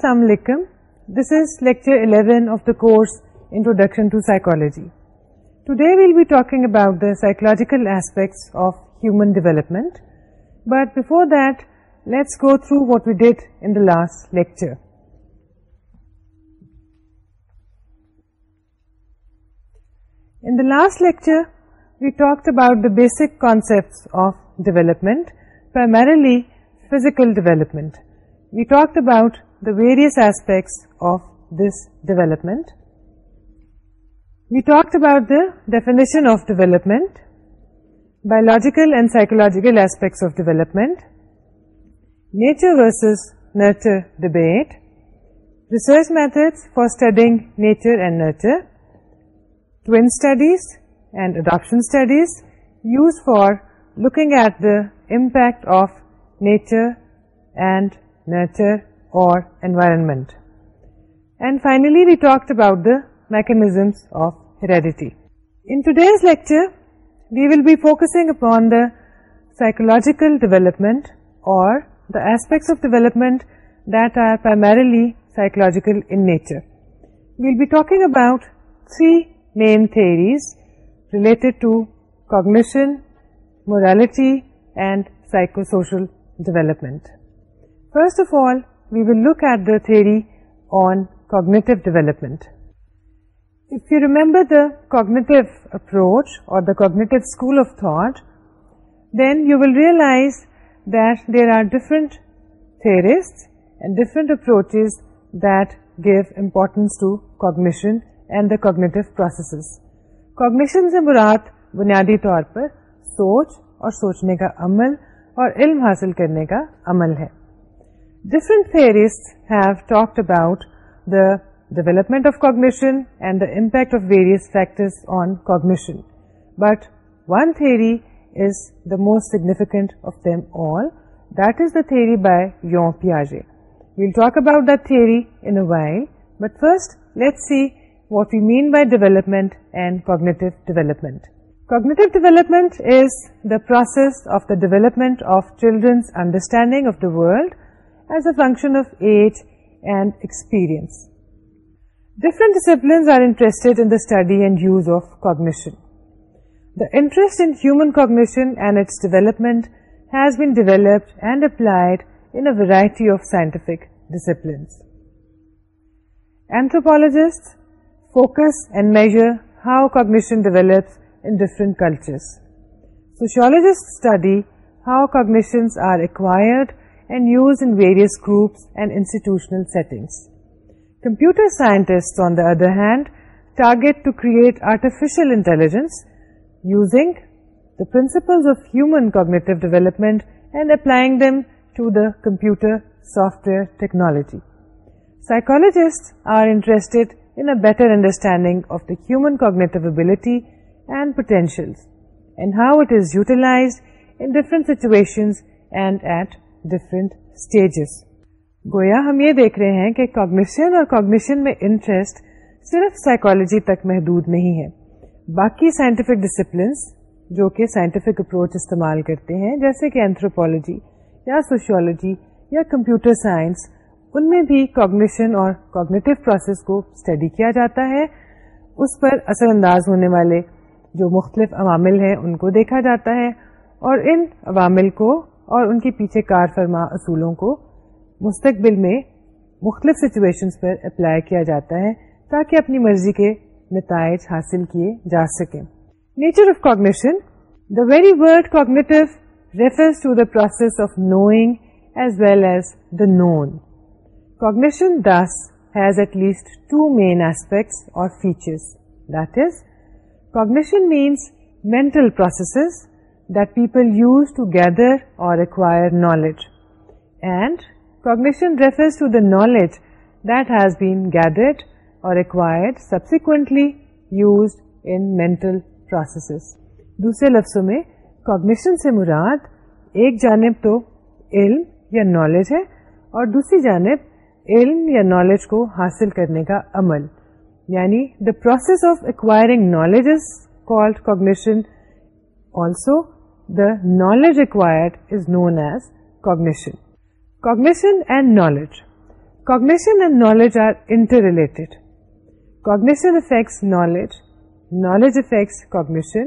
السلام علیکم this is lecture 11 of the course introduction to psychology today we'll be talking about the psychological aspects of human development but before that let's go through what we did in the last lecture in the last lecture we talk about the basic concept of development primarily physical development We talked about the various aspects of this development. We talked about the definition of development, biological and psychological aspects of development, nature versus nurture debate, research methods for studying nature and nurture, twin studies and adoption studies used for looking at the impact of nature and nurture or environment. And finally, we talked about the mechanisms of heredity. In today's lecture, we will be focusing upon the psychological development or the aspects of development that are primarily psychological in nature. We will be talking about three main theories related to cognition, morality and psychosocial development. First of all, we will look at the theory on cognitive development if you remember the cognitive approach or the cognitive school of thought then you will realise that there are different three different approaches that give importance to cognition and the cognitive processes cognition سے مراد بنیادی طور پر سوچ اور سوچنے کا عمل اور علم حاصل کرنے کا عمل ہے Different theorists have talked about the development of cognition and the impact of various factors on cognition, but one theory is the most significant of them all. That is the theory by Jean Piaget. We'll talk about that theory in a while, but first let's see what we mean by development and cognitive development. Cognitive development is the process of the development of children's understanding of the world as a function of age and experience. Different disciplines are interested in the study and use of cognition. The interest in human cognition and its development has been developed and applied in a variety of scientific disciplines. Anthropologists focus and measure how cognition develops in different cultures. Sociologists study how cognitions are acquired and used in various groups and institutional settings. Computer scientists, on the other hand, target to create artificial intelligence using the principles of human cognitive development and applying them to the computer software technology. Psychologists are interested in a better understanding of the human cognitive ability and potentials, and how it is utilized in different situations and at different stages گویا ہم یہ دیکھ رہے ہیں کہ cognition اور cognition میں interest صرف سائیکالوجی تک محدود نہیں ہے باقی سائنٹیفک ڈسپلنس جو کہ سائنٹیفک اپروچ استعمال کرتے ہیں جیسے کہ اینتھروپالوجی یا سوشیولوجی یا کمپیوٹر سائنس ان میں بھی کاگنیشن اور کاگنیٹیو پروسیس کو اسٹڈی کیا جاتا ہے اس پر اثر انداز ہونے والے جو مختلف عوامل ہیں ان کو دیکھا جاتا ہے اور ان عوامل کو اور ان کے پیچھے کار فرما اصولوں کو مستقبل میں مختلف سچویشن پر اپلائی کیا جاتا ہے تاکہ اپنی مرضی کے نتائج حاصل کیے جا سکیں nature of cognition the very word cognitive refers to the process of knowing as well as the known cognition this has at least two main aspects or features that is cognition means mental processes that people use to gather or acquire knowledge and knowledge refers to the knowledge or been gathered or acquired subsequently used دوسرے لفظوں میں cognition سے مراد ایک جانب تو علم یا knowledge ہے اور دوسری جانب علم یا نالج کو حاصل کرنے کا عمل یعنی the process of acquiring is called cognition also The knowledge acquired is known as cognition. Cognition and knowledge. Cognition and knowledge are interrelated. Cognition affects knowledge, knowledge affects cognition.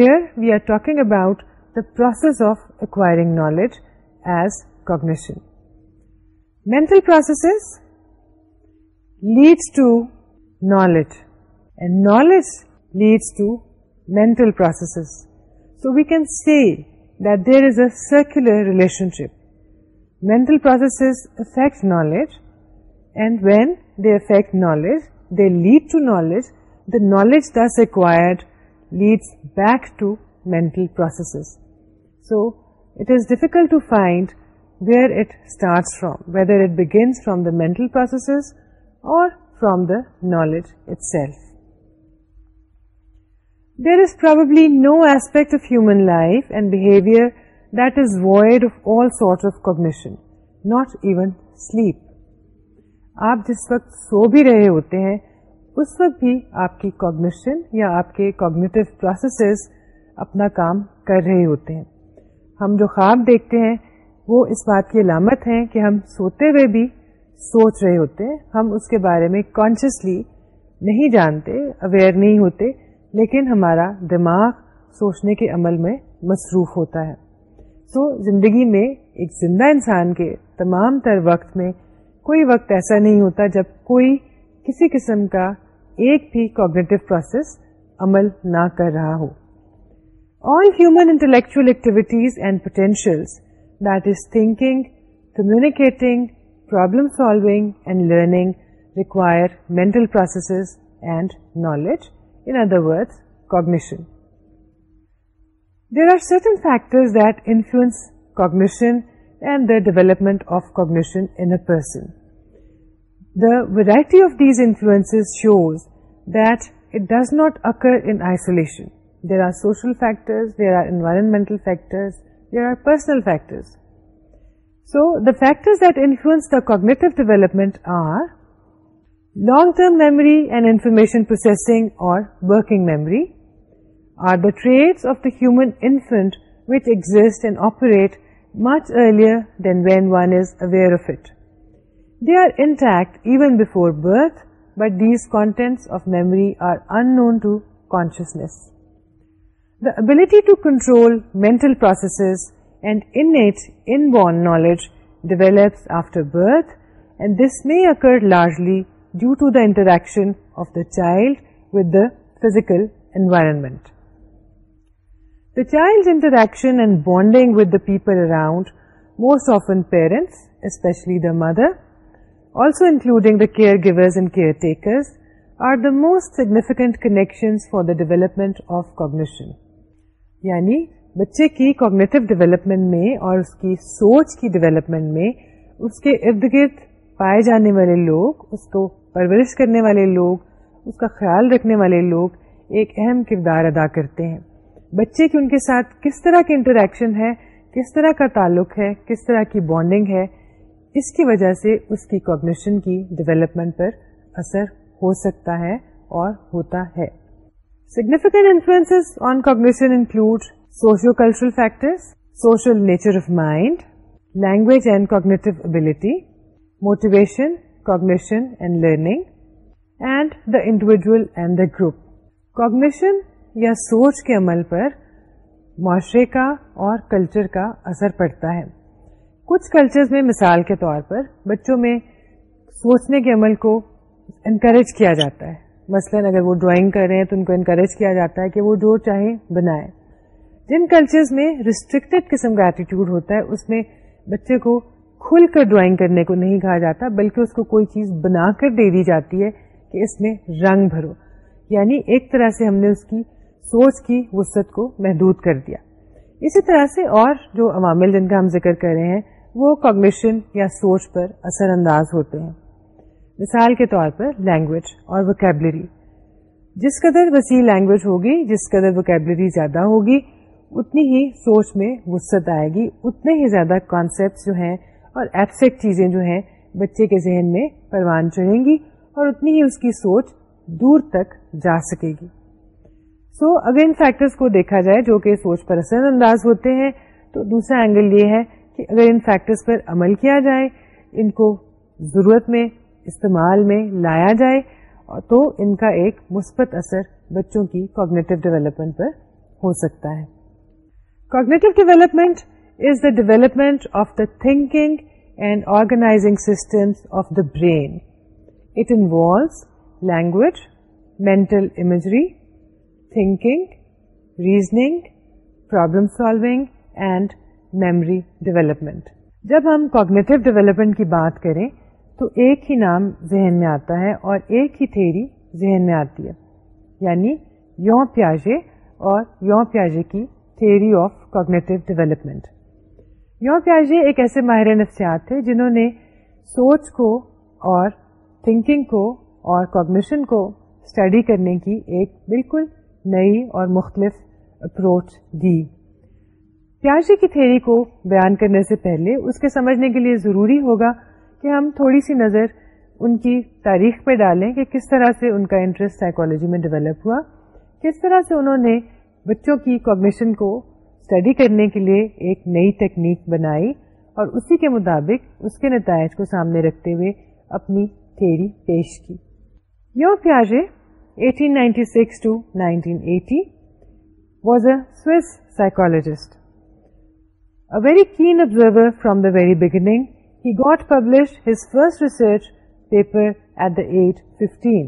Here we are talking about the process of acquiring knowledge as cognition. Mental processes leads to knowledge and knowledge leads to mental processes. So we can say that there is a circular relationship. Mental processes affect knowledge, and when they affect knowledge, they lead to knowledge. The knowledge thus acquired leads back to mental processes. So it is difficult to find where it starts from, whether it begins from the mental processes or from the knowledge itself. There is void no aspect of human life not even sleep آپ جس وقت سو بھی رہے ہوتے ہیں اس وقت بھی آپ کی کوگنیشن یا آپ کے کوگنیٹو پروسیسز اپنا کام کر رہے ہوتے ہیں ہم جو خواب دیکھتے ہیں وہ اس بات کی علامت ہیں کہ ہم سوتے ہوئے بھی سوچ رہے ہوتے ہیں ہم اس کے بارے میں کانشیسلی نہیں جانتے اویئر نہیں ہوتے لیکن ہمارا دماغ سوچنے کے عمل میں مصروف ہوتا ہے سو so, زندگی میں ایک زندہ انسان کے تمام تر وقت میں کوئی وقت ایسا نہیں ہوتا جب کوئی کسی قسم کا ایک بھی کوگنیٹو پروسیس عمل نہ کر رہا ہو all human intellectual activities and potential that is thinking communicating problem solving and learning require mental processes and knowledge in other words, cognition. There are certain factors that influence cognition and the development of cognition in a person. The variety of these influences shows that it does not occur in isolation. There are social factors, there are environmental factors, there are personal factors. So, the factors that influence the cognitive development are Long-term memory and information processing or working memory are the traits of the human infant which exist and operate much earlier than when one is aware of it. They are intact even before birth, but these contents of memory are unknown to consciousness. The ability to control mental processes and innate inborn knowledge develops after birth, and this may occur largely due to the interaction of the child with the physical environment the child interaction and bonding with the people around most of parents especially the mother also including the caregivers and caretakers are the most significant connection for the development of cognition یعنی بچے کی cognitive development میں اور اس کی سوچ کی development میں اس کے ارد گرد پائے جانے والے لوگ اس کو پرورش کرنے والے لوگ اس کا خیال رکھنے والے لوگ ایک اہم کردار ادا کرتے ہیں بچے کی ان کے ساتھ کس طرح کے انٹریکشن ہے کس طرح کا تعلق ہے کس طرح کی بانڈنگ ہے اس کی وجہ سے اس کی کوگنیشن کی ڈیولپمنٹ پر اثر ہو سکتا ہے اور ہوتا ہے significant influence on cognition include social cultural factor social nature of mind language and cognitive ability motivation individual and the group Cognition یا سوچ کے عمل پر معاشرے کا اور کلچر کا اثر پڑتا ہے کچھ کلچر میں مثال کے طور پر بچوں میں سوچنے کے عمل کو انکریج کیا جاتا ہے مثلا اگر وہ ڈرائنگ کر رہے ہیں تو ان کو انکریج کیا جاتا ہے کہ وہ جو چاہیں بنائیں جن کلچر میں ریسٹرکٹیڈ قسم کا ایٹیٹیوڈ ہوتا ہے اس میں بچے کو کھل کر ڈرائنگ کرنے کو نہیں کہا جاتا بلکہ اس کو کوئی چیز بنا کر دے دی جاتی ہے کہ اس میں رنگ بھرو یعنی ایک طرح سے ہم نے اس کی سوچ کی وسط کو محدود کر دیا اسی طرح سے اور جو عوامل جن کا ہم ذکر کر رہے ہیں وہ کاگنیشن یا سوچ پر اثر انداز ہوتے ہیں مثال کے طور پر لینگویج اور وکیبلری جس قدر وسیع لینگویج ہوگی جس قدر وکیبلری زیادہ ہوگی اتنی ہی سوچ میں وسط آئے گی اتنے ہی زیادہ کانسیپٹ جو ہیں اور ایبسٹ چیزیں جو ہیں بچے کے ذہن میں پروان چڑھیں گی اور اتنی ہی اس کی سوچ دور تک جا سکے گی سو اگر ان کو دیکھا جائے جو کہ سوچ پر اثر انداز ہوتے ہیں تو دوسرا اینگل یہ ہے کہ اگر ان فیکٹرز پر عمل کیا جائے ان کو ضرورت میں استعمال میں لایا جائے تو ان کا ایک مثبت اثر بچوں کی کوگنیٹو ڈیولپمنٹ پر ہو سکتا ہے cognitive development the development of the thinking and organising systems of the brain it involves language mental imagery thinking reasoning, problem solving and memory development. جب ہم کوگنیٹو ڈیولپمنٹ کی بات کریں تو ایک ہی نام ذہن میں آتا ہے اور ایک ہی تھیری ذہن میں آتی ہے یعنی یو پیاجے اور یو پیاجے کی تھیری آف کوگنیٹو ڈیولپمنٹ یور پیاجی ایک ایسے ماہر نفسیات تھے جنہوں نے سوچ کو اور تھنکنگ کو اور کوگنیشن کو اسٹڈی کرنے کی ایک بالکل نئی اور مختلف اپروچ دی پیاجی کی تھیری کو بیان کرنے سے پہلے اس کے سمجھنے کے لیے ضروری ہوگا کہ ہم تھوڑی سی نظر ان کی تاریخ پہ ڈالیں کہ کس طرح سے ان کا انٹرسٹ سائیکولوجی میں ڈیولپ ہوا کس طرح سے انہوں نے بچوں کی کوگنیشن کو اسٹڈی کرنے کے لیے ایک نئی تکنیک بنائی اور اسی کے مطابق اس کے نتائج کو سامنے رکھتے ہوئے اپنی تھیری پیش کی یو پیاجے Swiss very keen observer from the very beginning he got publish his first research paper at the age fifteen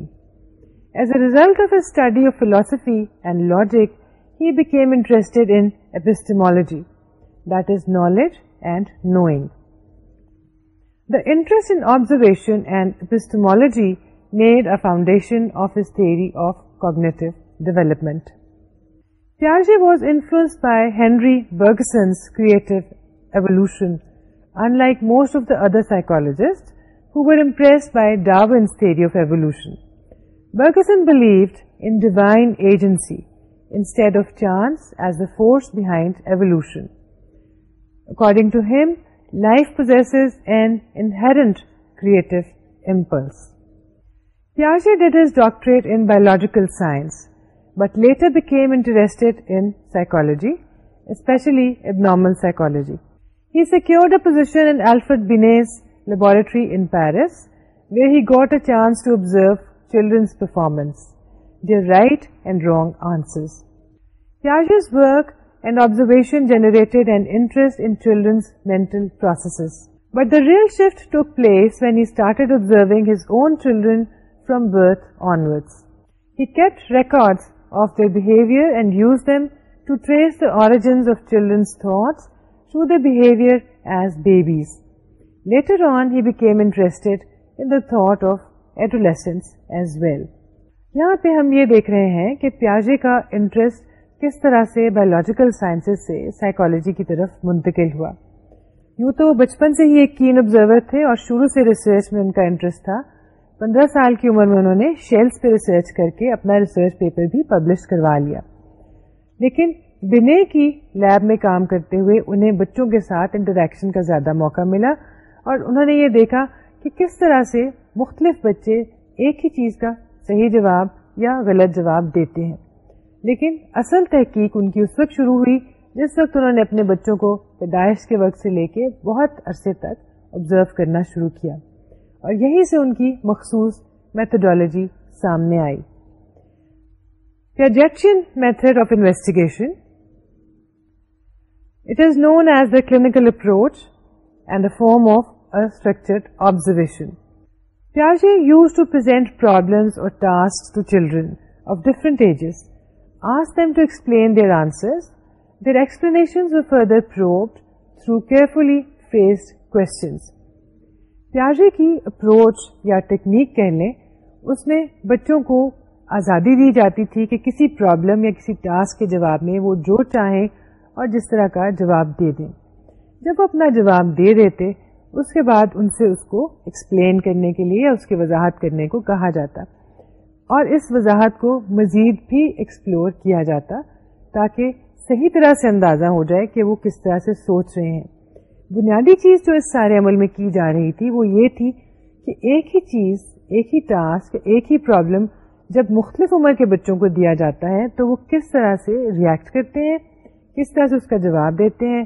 as a result of a study of philosophy and logic he became interested in epistemology, that is knowledge and knowing. The interest in observation and epistemology made a foundation of his theory of cognitive development. Piaget was influenced by Henry Bergson's creative evolution, unlike most of the other psychologists who were impressed by Darwin's theory of evolution. Bergson believed in divine agency instead of chance as the force behind evolution. According to him, life possesses an inherent creative impulse. Piaget did his doctorate in biological science, but later became interested in psychology, especially abnormal psychology. He secured a position in Alfred Binet's laboratory in Paris, where he got a chance to observe children's performance their right and wrong answers. Piaget's work and observation generated an interest in children's mental processes. But the real shift took place when he started observing his own children from birth onwards. He kept records of their behavior and used them to trace the origins of children's thoughts through their behavior as babies. Later on, he became interested in the thought of adolescence as well. یہاں پہ ہم یہ دیکھ رہے ہیں کہ پیاجے کا interest کس طرح سے بایولوجیکل سے سائیکالوجی کی طرف منتقل ہوا یوں تو بچپن سے ہی ایک کین آبزرور تھے اور شروع سے ریسرچ میں ان کا انٹرسٹ تھا پندرہ سال کی عمر میں انہوں نے شیلس پہ ریسرچ کر کے اپنا ریسرچ پیپر بھی پبلش کروا لیا لیکن بنے کی لیب میں کام کرتے ہوئے انہیں بچوں کے ساتھ انٹریکشن کا زیادہ موقع ملا اور انہوں نے یہ دیکھا کہ کس طرح سے مختلف بچے ایک ہی چیز کا صحیح جواب یا غلط جواب دیتے ہیں لیکن اصل تحقیق ان کی اس وقت شروع ہوئی جس وقت انہوں نے اپنے بچوں کو پیدائش کے وقت سے لے کے بہت عرصے تک آبزرو کرنا شروع کیا اور یہی سے ان کی مخصوص میتھڈالوجی سامنے آئی projection method of investigation it is known as the clinical approach and the form of structured observation پیاجے کی اپروچ یا ٹیکنیک کہہ لیں اس میں بچوں کو آزادی دی جاتی تھی کہ کسی پرابلم یا کسی ٹاسک کے جواب میں وہ جو چاہیں اور جس طرح کا جواب دے دیں جب وہ اپنا جواب دے دیتے اس کے بعد ان سے اس کو ایکسپلین کرنے کے لیے یا اس کی وضاحت کرنے کو کہا جاتا اور اس وضاحت کو مزید بھی ایکسپلور کیا جاتا تاکہ صحیح طرح سے اندازہ ہو جائے کہ وہ کس طرح سے سوچ رہے ہیں بنیادی چیز جو اس سارے عمل میں کی جا رہی تھی وہ یہ تھی کہ ایک ہی چیز ایک ہی ٹاسک ایک ہی پرابلم جب مختلف عمر کے بچوں کو دیا جاتا ہے تو وہ کس طرح سے ریئیکٹ کرتے ہیں کس طرح سے اس کا جواب دیتے ہیں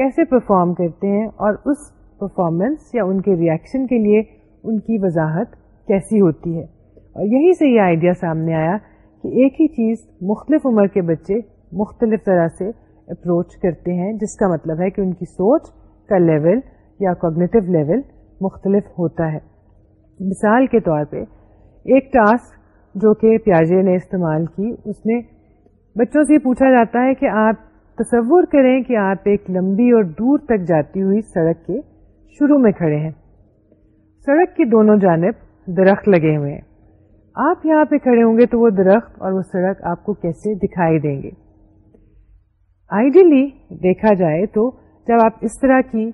کیسے پرفارم کرتے ہیں اور اس پرفارمنس یا ان کے ریئیکشن کے لیے ان کی وضاحت کیسی ہوتی ہے اور یہی سے یہ آئیڈیا سامنے آیا کہ ایک ہی چیز مختلف عمر کے بچے مختلف طرح سے اپروچ کرتے ہیں جس کا مطلب ہے کہ ان کی سوچ کا لیول یا کوگنیٹو لیول مختلف ہوتا ہے مثال کے طور پہ ایک ٹاسک جو کہ پیاجے نے استعمال کی اس میں بچوں سے پوچھا جاتا ہے کہ آپ تصور کریں کہ آپ ایک لمبی اور دور تک جاتی ہوئی سڑک کے شروع میں کھڑے ہیں سڑک کی دونوں جانب درخت لگے ہوئے ہیں آپ یہاں پہ کھڑے ہوں گے تو وہ درخت اور وہ سڑک آپ کو کیسے دکھائی دیں گے آئیڈیلی دیکھا جائے تو جب آپ اس طرح کی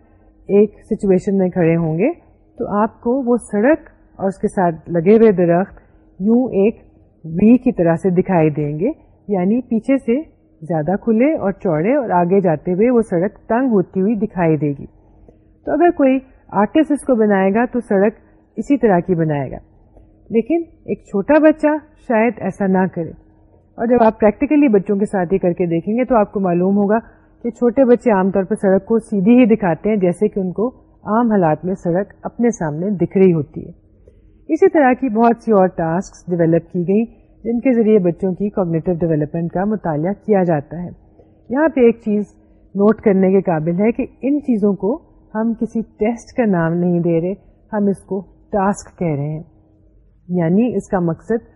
ایک سچویشن میں کھڑے ہوں گے تو آپ کو وہ سڑک اور اس کے ساتھ لگے ہوئے درخت یوں ایک وی کی طرح سے دکھائی دیں گے یعنی پیچھے سے زیادہ کھلے اور چوڑے اور آگے جاتے ہوئے وہ سڑک تنگ ہوتی ہوئی دکھائی دے گی تو اگر کوئی آرٹسٹ اس کو بنائے گا تو سڑک اسی طرح کی بنائے گا لیکن ایک چھوٹا بچہ شاید ایسا نہ کرے اور جب آپ پریکٹیکلی بچوں کے ساتھ ہی کر کے دیکھیں گے تو آپ کو معلوم ہوگا کہ چھوٹے بچے عام طور پر سڑک کو سیدھی ہی دکھاتے ہیں جیسے کہ ان کو عام حالات میں سڑک اپنے سامنے دکھ رہی ہوتی ہے اسی طرح کی بہت سی اور ٹاسک ڈیولپ کی گئی جن کے ذریعے بچوں کی کوگنیٹو ڈیولپمنٹ کا مطالعہ کیا جاتا ہے یہاں پہ ایک چیز نوٹ کرنے کے قابل ہے کہ ان چیزوں کو ہم کسی ٹیسٹ کا نام نہیں دے رہے ہم اس کو ٹاسک کہہ رہے ہیں یعنی اس کا مقصد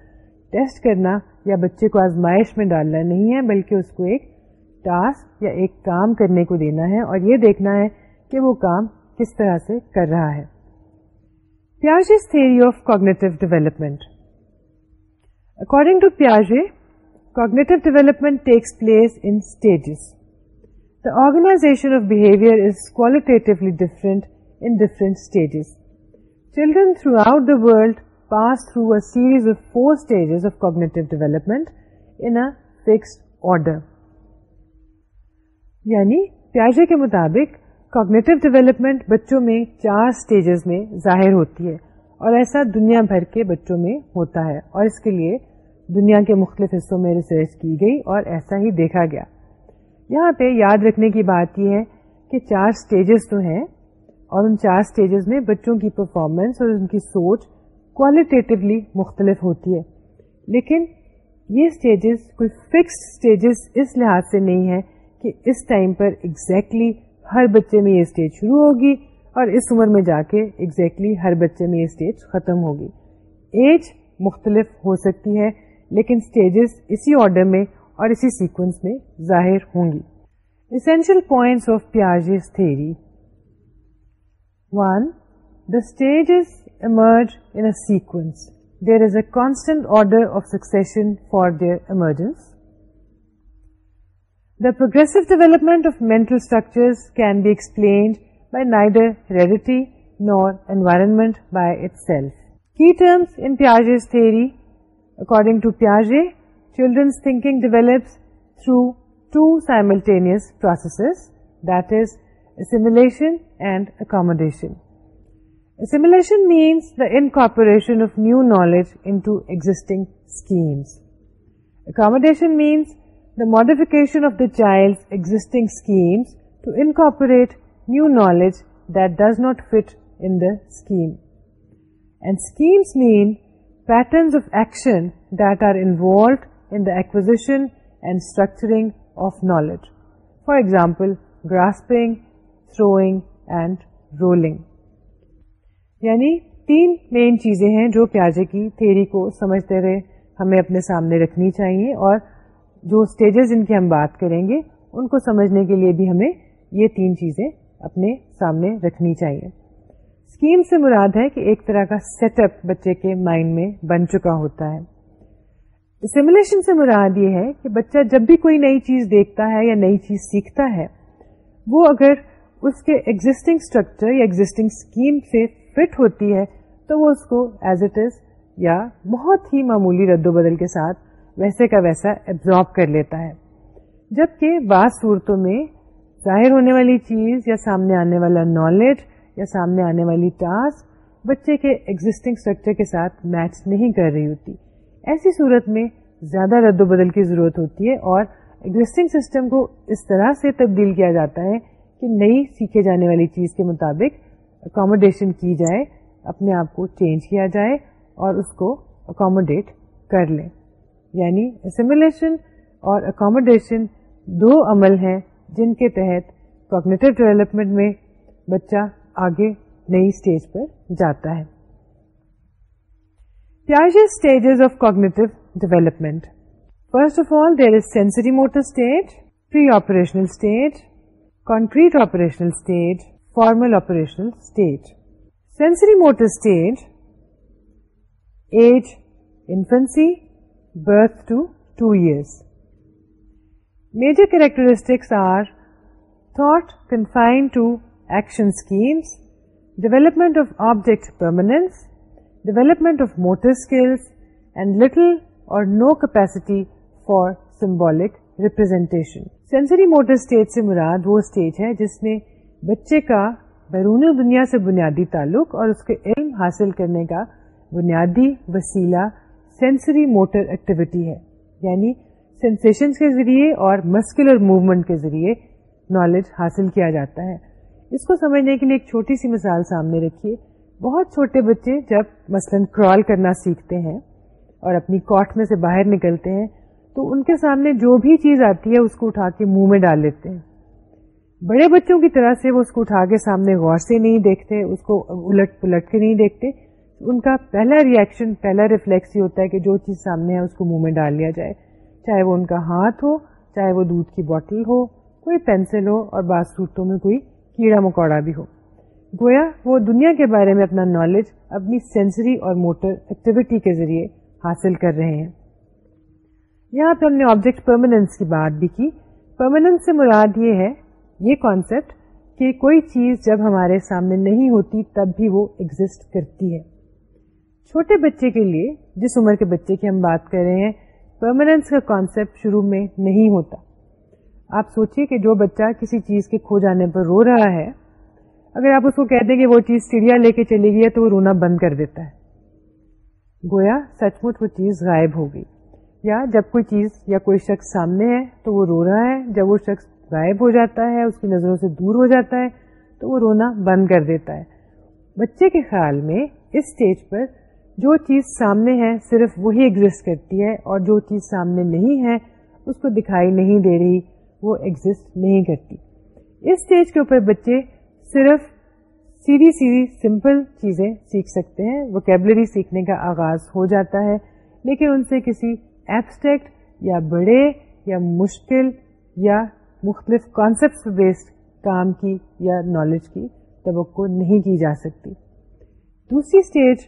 ٹیسٹ کرنا یا بچے کو آزمائش میں ڈالنا نہیں ہے بلکہ اس کو ایک ٹاسک یا ایک کام کرنے کو دینا ہے اور یہ دیکھنا ہے کہ وہ کام کس طرح سے کر رہا ہے Piaget's theory of cognitive development according to پیاجے cognitive development takes place in stages the organisation of behaviour is quality different in different stages children throughout the world pass through a series of four stages of cognitive development under یعنی پیاز کے مطابق cognitive development بچوں میں چار stages میں ظاہر ہوتی ہے اور ایسا دنیا بھر کے بچوں میں ہوتا ہے اور اس کے لیے دنیا کے مختلف حصوں میں ریسرچ کی گئی اور ایسا ہی دیکھا گیا یہاں پہ یاد رکھنے کی بات یہ ہے کہ چار اسٹیجز تو ہیں اور ان چار اسٹیجز میں بچوں کی پرفارمنس اور ان کی سوچ کوالٹیٹیولی مختلف ہوتی ہے لیکن یہ اسٹیجز کوئی فکس اسٹیجز اس لحاظ سے نہیں ہے کہ اس ٹائم پر ایگزیکٹلی exactly ہر بچے میں یہ اسٹیج شروع ہوگی اور اس عمر میں جا کے ایگزیکٹلی exactly ہر بچے میں یہ اسٹیج ختم ہوگی ایج مختلف ہو سکتی ہے لیکن اسٹیجز اسی آرڈر میں اور اسی سیکوینس میں ظاہر ہوں گی essential points of پیارج theory one the stages emerge in a sequence there is a constant order of succession for their emergence the progressive development of mental structure can be explained by neither reality nor environment by itself کی terms in Piaget's تھے according to پیارجے Children's thinking develops through two simultaneous processes, that is, assimilation and accommodation. Assimilation means the incorporation of new knowledge into existing schemes. Accommodation means the modification of the child's existing schemes to incorporate new knowledge that does not fit in the scheme. And schemes mean patterns of action that are involved in the acquisition and structuring of knowledge for example grasp throwing and rolling یعنی تین مین چیزیں ہیں جو پیاجے کی theory کو سمجھتے ہوئے ہمیں اپنے سامنے رکھنی چاہیے اور جو اسٹیجز ان کی ہم بات کریں گے ان کو سمجھنے کے لیے بھی ہمیں یہ تین چیزیں اپنے سامنے رکھنی چاہیے اسکیم سے مراد ہے کہ ایک طرح کا سیٹ اپ بچے کے مائنڈ میں بن چکا ہوتا ہے سیمولیشن سے مراد یہ ہے کہ بچہ جب بھی کوئی نئی چیز دیکھتا ہے یا نئی چیز سیکھتا ہے وہ اگر اس کے ایگزٹنگ اسٹرکچر یا ایگزٹنگ اسکیم سے فٹ ہوتی ہے تو وہ اس کو ایز اٹ از یا بہت ہی معمولی رد و بدل کے ساتھ ویسے کا ویسا ایبزارب کر لیتا ہے جب کہ بعض صورتوں میں ظاہر ہونے والی چیز یا سامنے آنے والا نالج یا سامنے آنے والی ٹاسک بچے کے ایگزٹنگ اسٹرکچر کے ساتھ میچ نہیں کر رہی ہوتی ایسی صورت میں زیادہ رد و بدل کی ضرورت ہوتی ہے اور ایگزٹنگ سسٹم کو اس طرح سے تبدیل کیا جاتا ہے کہ نئی سیکھے جانے والی چیز کے مطابق اکاموڈیشن کی جائے اپنے آپ کو چینج کیا جائے اور اس کو اکاموڈیٹ کر لیں یعنی اسمولیشن اور اکاموڈیشن دو عمل ہیں جن کے تحت کوگنیٹو ڈیولپمنٹ میں بچہ آگے نئی اسٹیج پر جاتا ہے Piaget's stages of cognitive development. First of all, there is sensory motor stage, pre-operational stage, concrete operational stage, formal operational stage. Sensory motor stage: age, infancy, birth to 2 years. Major characteristics are thought confined to action schemes, development of object permanence, development of motor skills and little or no capacity for symbolic representation sensory motor سے مراد وہ stage ہے جس میں بچے کا بیرونی دنیا سے بنیادی تعلق اور اس کے علم حاصل کرنے کا بنیادی وسیلہ سینسری موٹر ایکٹیویٹی ہے یعنی سینسنس کے ذریعے اور مسکولر موومنٹ کے ذریعے نالج حاصل کیا جاتا ہے اس کو سمجھنے کے لیے ایک چھوٹی سی مثال سامنے رکھیے بہت چھوٹے بچے جب مثلا کرال کرنا سیکھتے ہیں اور اپنی کوٹ میں سے باہر نکلتے ہیں تو ان کے سامنے جو بھی چیز آتی ہے اس کو اٹھا کے منہ میں ڈال لیتے ہیں بڑے بچوں کی طرح سے وہ اس کو اٹھا کے سامنے غور سے نہیں دیکھتے اس کو الٹ پلٹ کے نہیں دیکھتے ان کا پہلا ریئیکشن پہلا ریفلیکس یہ ہوتا ہے کہ جو چیز سامنے ہے اس کو منہ میں ڈال لیا جائے چاہے وہ ان کا ہاتھ ہو چاہے وہ دودھ کی بوٹل ہو کوئی پینسل ہو اور بعض صورتوں میں کوئی کیڑا مکوڑا بھی ہو گویا وہ دنیا کے بارے میں اپنا نالج اپنی سینسری اور موٹر ایکٹیویٹی کے ذریعے حاصل کر رہے ہیں یہاں پہ ہم نے آبجیکٹ پرماننس کی بات بھی کی پرماننس سے مراد یہ ہے یہ کانسیپٹ کہ کوئی چیز جب ہمارے سامنے نہیں ہوتی تب بھی وہ ایگزٹ کرتی ہے چھوٹے بچے کے لیے جس عمر کے بچے کی ہم بات کر رہے ہیں پرماننس کا کانسیپٹ شروع میں نہیں ہوتا آپ سوچیے کہ جو بچہ کسی چیز کے کھو جانے پر رو رہا ہے اگر آپ اس کو کہہ دیں کہ وہ چیز چڑیا لے کے چلی گئی ہے تو وہ رونا بند کر دیتا ہے گویا سچ مچ وہ چیز غائب ہو گئی یا جب کوئی چیز یا کوئی شخص سامنے ہے تو وہ رو رہا ہے جب وہ شخص غائب ہو جاتا ہے اس کی نظروں سے دور ہو جاتا ہے تو وہ رونا بند کر دیتا ہے بچے کے خیال میں اس اسٹیج پر جو چیز سامنے ہے صرف وہی ایگزٹ کرتی ہے اور جو چیز سامنے نہیں ہے اس کو دکھائی نہیں دے رہی وہ ایگزٹ نہیں کرتی اس اسٹیج کے اوپر بچے صرف سیدھی سیدھی سمپل چیزیں سیکھ سکتے ہیں وکیبلری سیکھنے کا آغاز ہو جاتا ہے لیکن ان سے کسی ایبسٹیکٹ یا بڑے یا مشکل یا مختلف کانسیپٹ بیسڈ کام کی یا نالج کی توقع نہیں کی جا سکتی دوسری اسٹیج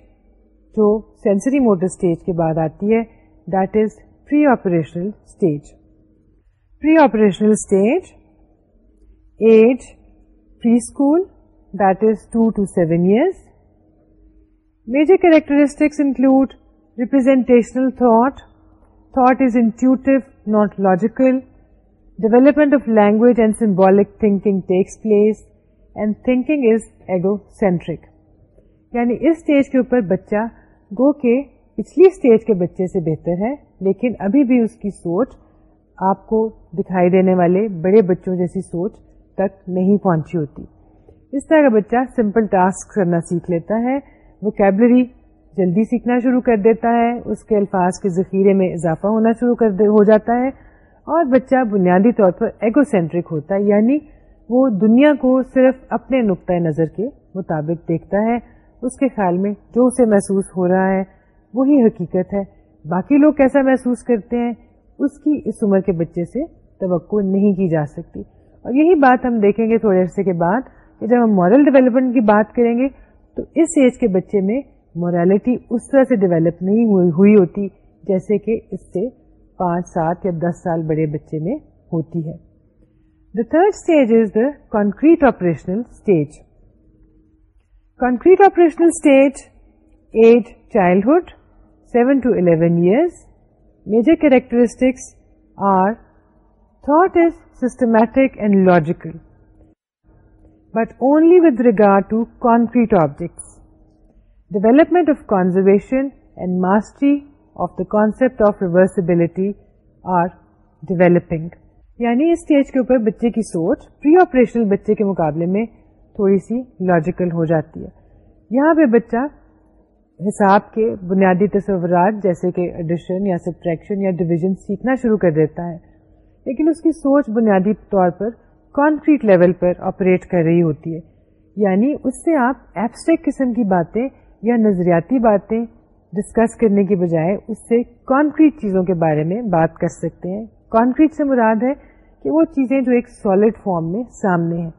جو سینسری موٹر اسٹیج کے بعد آتی ہے that is preoperational stage preoperational stage age from major characteristics include representational thought that's intuitive not logical development of language and symbolic thinking takes place and thinking is egocentric یعنی اس stage کے اوپر بچہ گو کے پچھلی اسٹیج کے بچے سے بہتر ہے لیکن ابھی بھی اس کی سوچ آپ کو دکھائی دینے والے بڑے بچوں جیسی سوچ تک نہیں پہنچی ہوتی اس طرح کا بچہ سمپل ٹاسک کرنا سیکھ لیتا ہے کیبلری جلدی سیکھنا شروع کر دیتا ہے اس کے الفاظ کے ذخیرے میں اضافہ ہونا شروع کر ہو جاتا ہے اور بچہ بنیادی طور پر ایگو سینٹرک ہوتا ہے یعنی وہ دنیا کو صرف اپنے نقطۂ نظر کے مطابق دیکھتا ہے اس کے خیال میں جو اسے محسوس ہو رہا ہے وہی حقیقت ہے باقی لوگ کیسا محسوس کرتے ہیں اس کی اس عمر کے بچے سے توقع نہیں کی جا سکتی اور یہی بات ہم دیکھیں گے تھوڑے عرصے کے بعد کہ جب ہم مورل ڈیولپمنٹ کی بات کریں گے تو اس ایج کے بچے میں مورالٹی اس طرح سے ڈیولپ نہیں ہوئی ہوتی جیسے کہ اس سے پانچ سات یا دس سال بڑے بچے میں ہوتی ہے the third stage is the concrete operational stage concrete operational stage age childhood seven to eleven years major characteristics are systematic and logical but only with regard to concrete objects development of conservation and mastery of the concept of reversibility are developing یعنی اس stage کے اوپر بچے کی سوچ pre operational بچے کے مقابلے میں تھوڑی سی لاجیکل ہو جاتی ہے یہاں پہ بچہ حساب کے بنیادی تصورات جیسے کہ ایڈیشن یا سبٹریکشن یا ڈویژن سیکھنا شروع کر دیتا ہے لیکن اس کی سوچ بنیادی طور پر کانکریٹ لیول پر آپریٹ کر رہی ہوتی ہے یعنی اس سے آپ ایبسٹریکٹ قسم کی باتیں یا نظریاتی باتیں ڈسکس کرنے کے بجائے اس سے کانکریٹ چیزوں کے بارے میں بات کر سکتے ہیں کانکریٹ سے مراد ہے کہ وہ چیزیں جو ایک سالڈ فارم میں سامنے ہیں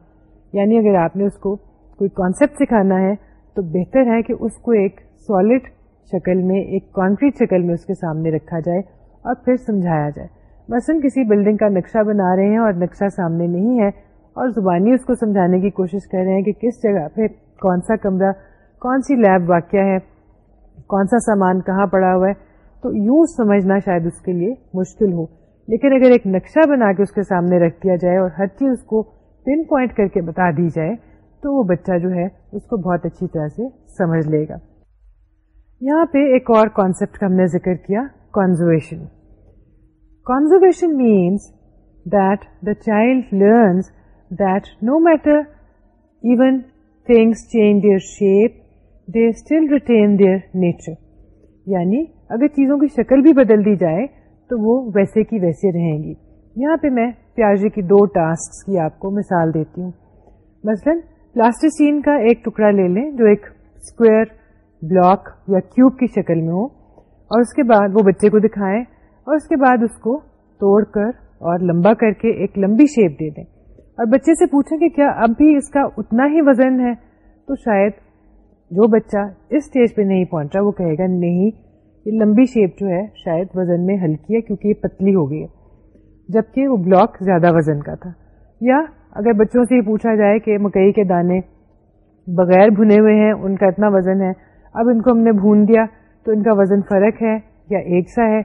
یعنی اگر آپ نے اس کو کوئی کانسیپٹ سکھانا ہے تو بہتر ہے کہ اس کو ایک سالڈ شکل میں ایک کانکریٹ شکل میں اس کے سامنے رکھا جائے اور پھر سمجھایا جائے مثلاً کسی بلڈنگ کا نقشہ بنا رہے ہیں اور نقشہ سامنے نہیں ہے اور زبانی اس کو سمجھانے کی کوشش کر رہے ہیں کہ کس جگہ پہ کون سا کمرہ کون سی لیب واقع ہے کون سا سامان کہاں پڑا ہوا ہے تو یوں سمجھنا شاید اس کے لیے مشکل ہو لیکن اگر ایک نقشہ بنا کے اس کے سامنے رکھ دیا جائے اور ہر چیز اس کو پن پوائنٹ کر کے بتا دی جائے تو وہ بچہ جو ہے اس کو بہت اچھی طرح سے سمجھ لے گا یہاں پہ ایک اور کانسیپٹ کا ہم نے ذکر کیا conservation conservation means that the child learn do matter even things change their shape they still retention یعنی اگر چیزوں کی شکل بھی بدل دی جائے تو وہ ویسے کی ویسے رہیں گی یہاں پہ میں پیاجے کی دو ٹاسک کی آپ کو مثال دیتی ہوں مثلا پلاسٹیسین کا ایک ٹکڑا لے لیں جو ایک اسکوئر بلاک یا کیوب کی شکل میں ہو اور اس کے بعد وہ بچے کو دکھائیں اور اس کے بعد اس کو توڑ کر اور لمبا کر کے ایک لمبی شیپ دے دیں اور بچے سے پوچھیں کہ کیا اب بھی اس کا اتنا ہی وزن ہے تو شاید جو بچہ اس اسٹیج پہ نہیں پہنچا وہ کہے گا نہیں یہ لمبی شیپ جو ہے شاید وزن میں ہلکی ہے کیونکہ یہ پتلی ہو گئی ہے جبکہ وہ بلاک زیادہ وزن کا تھا یا اگر بچوں سے یہ پوچھا جائے کہ مکئی کے دانے بغیر بھنے ہوئے ہیں ان کا اتنا وزن ہے اب ان کو ہم نے بھون دیا تو ان کا وزن فرق ہے یا ایک سا ہے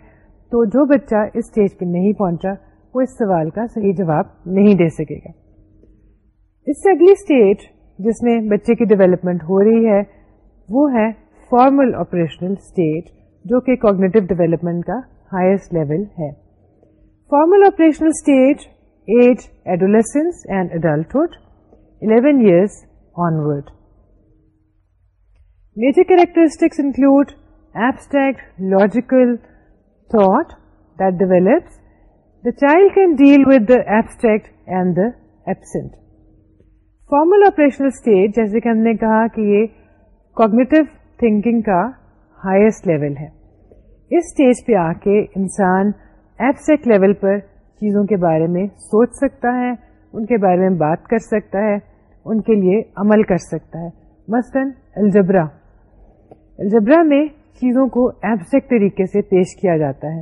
تو جو بچہ اس اسٹیج پہ نہیں پہنچا وہ اس سوال کا صحیح جواب نہیں دے سکے گا اس سے اگلی اسٹیج جس میں بچے کی ڈیولپمنٹ ہو رہی ہے وہ ہے فارمل آپریشنل اسٹیج جو کہ کوگنیٹو ڈیولپمنٹ کا ہائیسٹ لیول ہے formal operational stage age adolescence and 11 years onward. Major characteristics include abstract, logical child can deal with the abstract and absent formal stage جیسے کہ ہم نے کہا کہ یہ کوگنیٹو تھنکنگ کا ہائیسٹ لیول ہے اس اسٹیج پہ آ کے انسان ایبسٹ لیول پر چیزوں کے بارے میں سوچ سکتا ہے ان کے بارے میں بات کر سکتا ہے ان کے لیے عمل کر سکتا ہے مثلاً الجبرا الجبرا میں چیزوں کو ایبسٹیکٹ طریقے سے پیش کیا جاتا ہے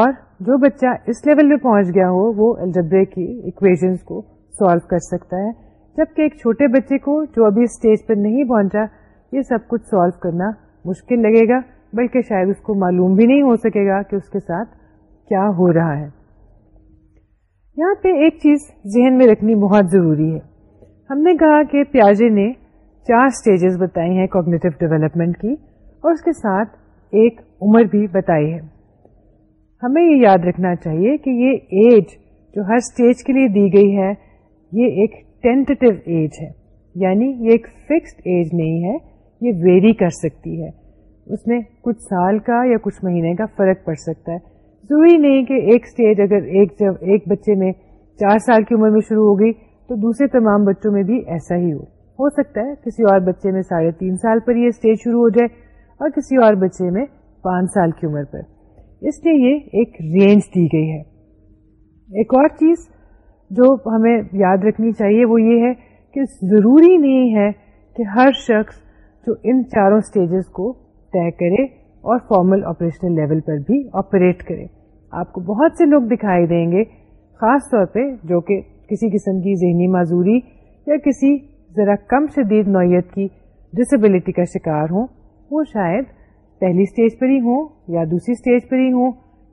اور جو بچہ اس لیول پہ پہنچ گیا ہو وہ الجبرے کی اکویژ کو سالو کر سکتا ہے جبکہ ایک چھوٹے بچے کو جو ابھی اسٹیج پر نہیں پہنچا یہ سب کچھ سالو کرنا مشکل لگے گا بلکہ شاید اس کو معلوم بھی نہیں ہو سکے گا کہ اس کے ساتھ کیا ہو رہا ہے یہاں پہ ایک چیز ذہن میں رکھنی بہت ضروری ہے ہم نے کہا کہ پیاجے نے چار اسٹیجز بتائی ہیں کوگنیٹو ڈیولپمنٹ کی اور اس کے ساتھ ایک عمر بھی بتائی ہے ہمیں یہ یاد رکھنا چاہیے کہ یہ ایج جو ہر اسٹیج کے لیے دی گئی ہے یہ ایک ٹینٹیو ایج ہے یعنی یہ ایک فکس ایج نہیں ہے یہ ویری کر سکتی ہے اس میں کچھ سال کا یا کچھ مہینے کا فرق پڑ سکتا ہے ضروری نہیں کہ ایک اسٹیج اگر ایک جب ایک بچے میں چار سال کی عمر میں شروع ہو گئی تو دوسرے تمام بچوں میں بھی ایسا ہی ہو ہو سکتا ہے کسی اور بچے میں ساڑھے تین سال پر یہ اسٹیج شروع ہو جائے اور کسی اور بچے میں پانچ سال کی عمر پر اس لیے یہ ایک رینج دی گئی ہے ایک اور چیز جو ہمیں یاد رکھنی چاہیے وہ یہ ہے کہ ضروری نہیں ہے کہ ہر شخص جو ان چاروں اسٹیجز کو طے کرے اور فارمل آپریشنل لیول پر بھی آپریٹ کرے آپ کو بہت سے لوگ دکھائی دیں گے خاص طور پہ جو کہ کسی قسم کی ذہنی معذوری یا کسی ذرا کم شدید نوعیت کی ڈسبلٹی کا شکار ہوں وہ شاید پہلی اسٹیج پر ہی ہوں یا دوسری اسٹیج پر ہی ہوں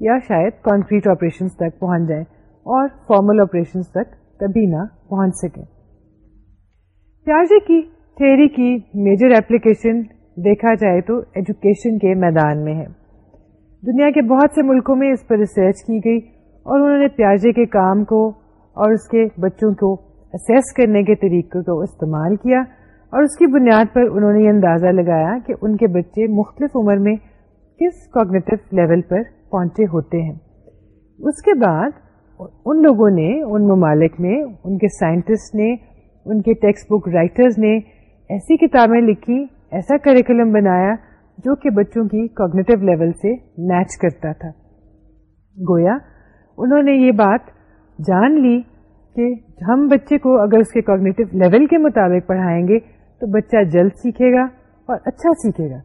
یا شاید کانکریٹ آپریشن تک پہنچ جائیں اور فارمل آپریشن تک کبھی نہ پہنچ سکیں پیاجے کی کی میجر اپلیکیشن دیکھا جائے تو ایجوکیشن کے میدان میں ہے دنیا کے بہت سے ملکوں میں اس پر ریسرچ کی گئی اور انہوں نے پیاجے کے کام کو اور اس کے بچوں کو اسیس کرنے کے طریقوں کو استعمال کیا اور اس کی بنیاد پر انہوں نے یہ اندازہ لگایا کہ ان کے بچے مختلف عمر میں کس کوگنیٹو لیول پر پہنچے ہوتے ہیں اس کے بعد ان لوگوں نے ان ممالک نے ان کے سائنٹسٹ نے ان کے ٹیکسٹ بک رائٹرز نے ایسی کتابیں لکھی ایسا کریکولم بنایا جو کہ بچوں کی کوگنیٹو لیول سے میچ کرتا تھا گویا انہوں نے یہ بات جان لی کہ ہم بچے کو اگر اس کے کوگنیٹو لیول کے مطابق پڑھائیں گے تو بچہ جلد سیکھے گا اور اچھا سیکھے گا